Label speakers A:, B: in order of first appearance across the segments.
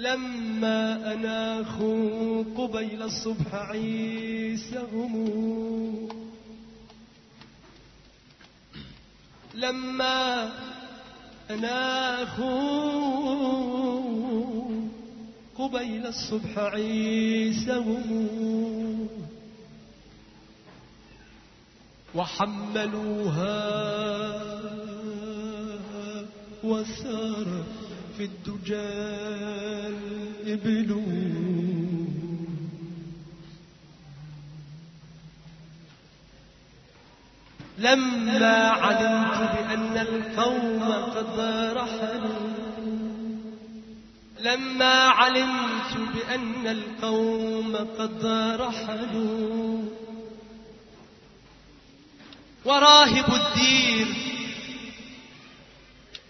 A: لما أناخوا قبيل الصبح عيسهم لما أناخوا قبيل الصبح عيسهم وحملوها وسار في الدجى الإبل لما علمت بأن القوم قد رحلوا لما علمت بأن القوم قد رحلوا. وراهب الدير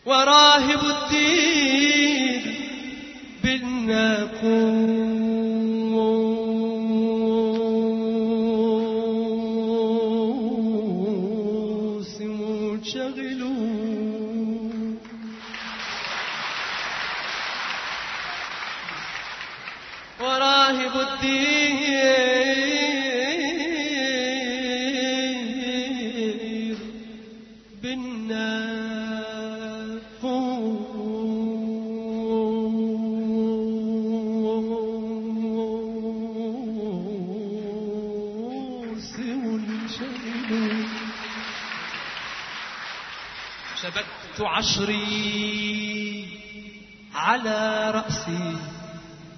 A: وراهب الدير بالناقوس منشغلون وراهب الدير شبكت عشري على رأسي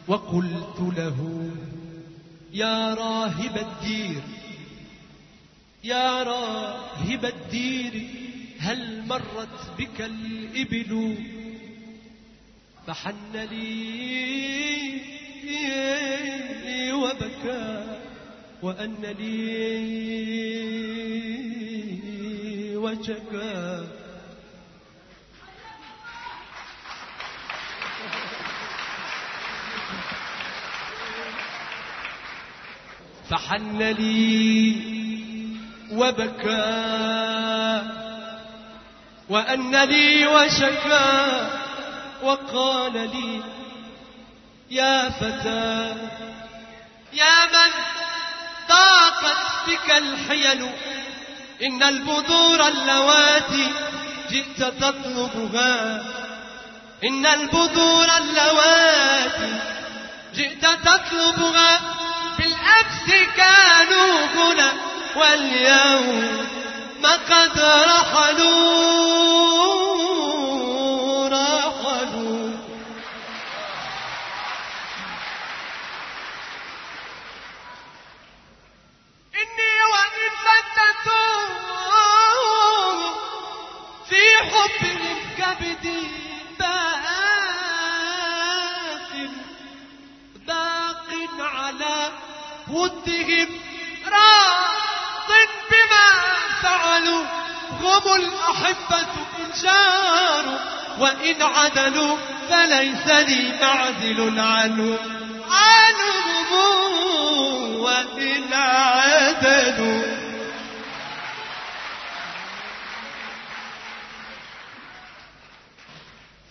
A: وقلت له يا راهب الدير يا راهب الدير هل مرت بك الإبل؟ فحن لي وبكى وأن لي وشكى فحن لي وبكى وأن لي وشكى وقال لي يا فتى يا من ضاقت بك الحيل إن البذور اللواتي جئت تطلبها إن البذور اللواتي جئت تطلبها بالأمس كانوا هنا واليوم ما قد رحلوا ودهم راض بما فعلوا هم الأحبة إن جاروا وإن عدلوا فليس لي معزل عنهم عنهم وإن عدلوا.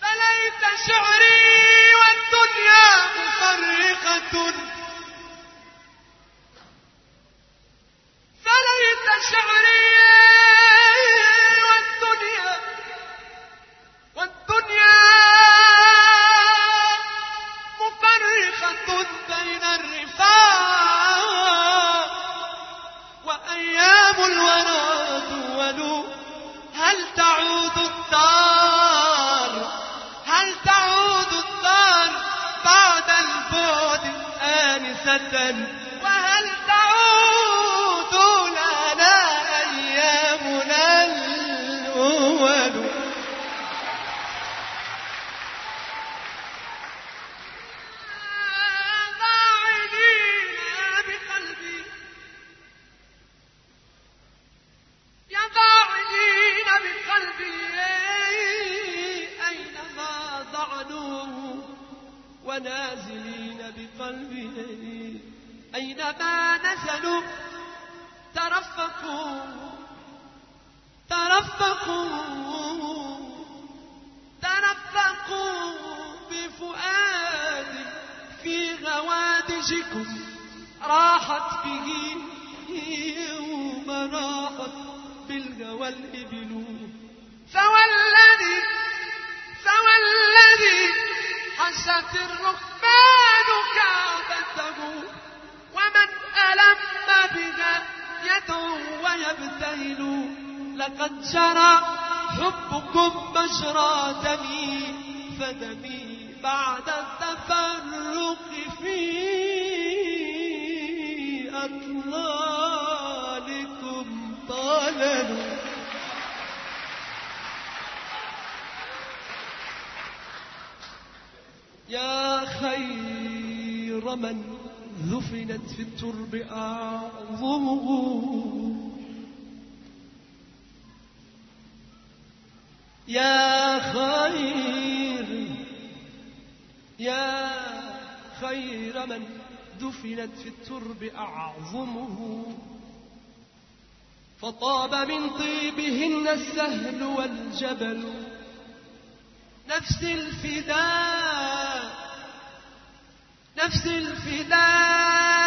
A: فليت شعري والدنيا مفرقة. راحت به يوم راحت بالهوى الإبل فوالذي فوالذي حست الركبان كعبته. ومن ألم بها يدعو ويبتهل. لقد جرى حبكم مجرى دمي فدمي بعد التفرق أطلالكم طالل يا خير من ذفنت في الترب أعظمه يا خير يا خير من دفنت في الترب أعظمه. فطاب من طيبهن السهل والجبل. نفس الفداء نفس الفداء.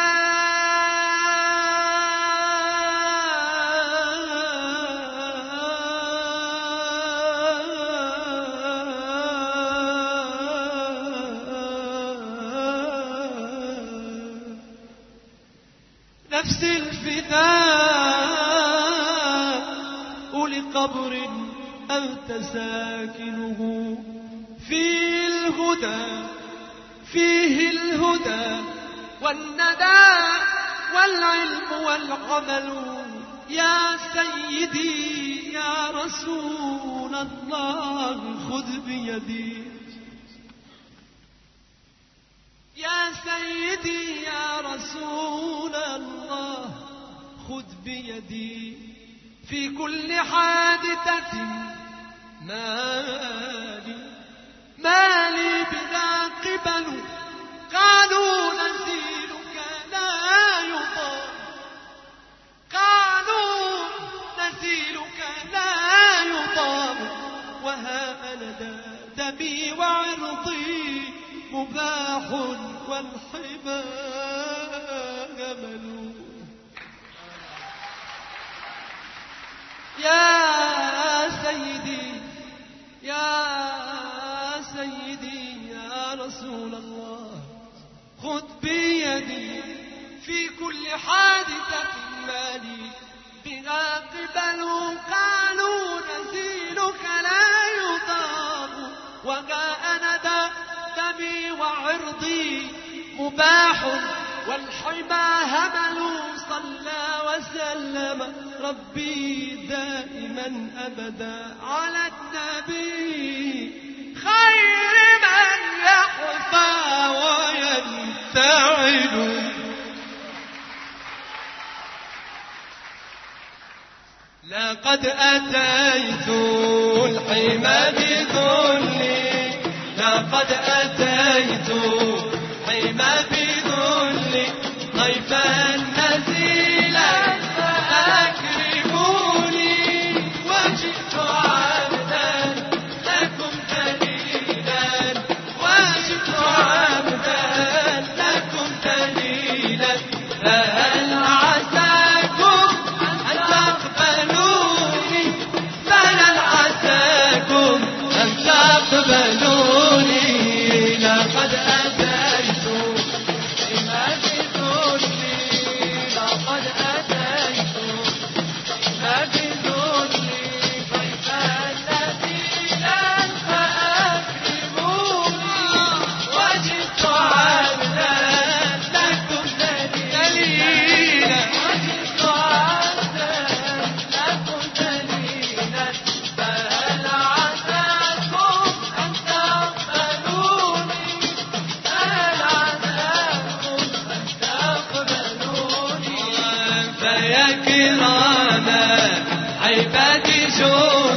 A: لقبر أنت ساكنه في الهدى فيه الهدى والندى والعلم والعمل. يا سيدي يا رسول الله خذ بيدي. يا سيدي يا رسول الله خذ بيدي. في كل حادثة مالي مالي بذا قبل قالوا نزيلك لا يضام قالوا نزيلك لا يضام وها أنا دمي وعرضي مباح والحمى جمل يا سيدي يا سيدي يا رسول الله خذ بيدي في كل حادثة مالي. بها قبل قالوا نزيلك لا يضام وها أنا دمي وعرضي مباح. والحمى همل صلى وسلم. ربي دائما أبدا على النبي. خير من يخفى وينتعل لقد أتيت الحمى بذلي لقد أتيت فيا كراما عبادي جودوا